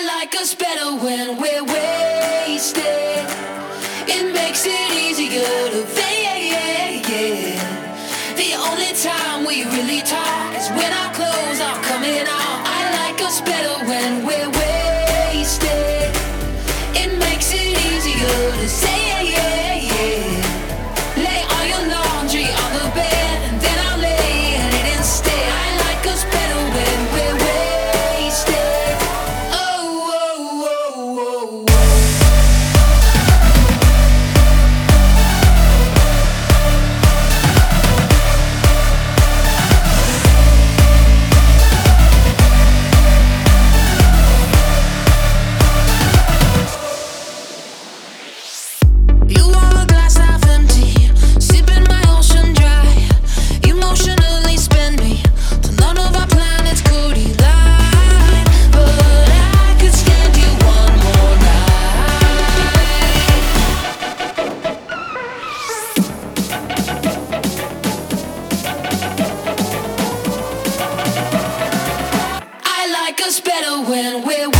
I like us better when we're wasted. It makes it easier to fake. The only time we really talk is when our clothes are coming off. I like us better when we're. us better when we're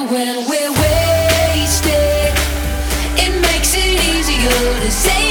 when we're wasted. It makes it easier to say.